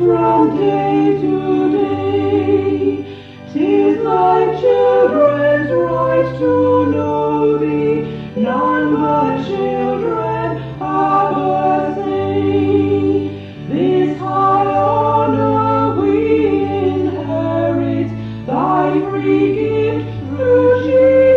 from day to day. Tis thy children's right to know thee, none but children above thee. This high honor we inherit, thy free gift through Jesus.